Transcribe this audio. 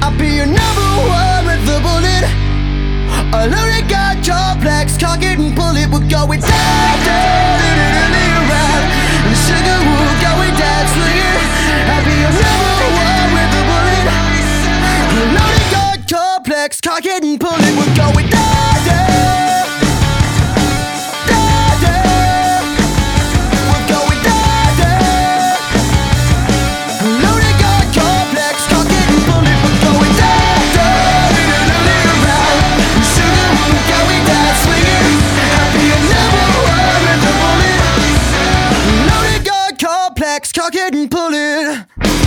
I'll be your number one with the bullet. A loaded gun, your flex, cocked and bullet. We're going down, down, down, down, down. The sugar, will go with that slinger. I'll be your number one with the bullet. A loaded got your flex, cocked and bullet. Apex, cock it and pull it.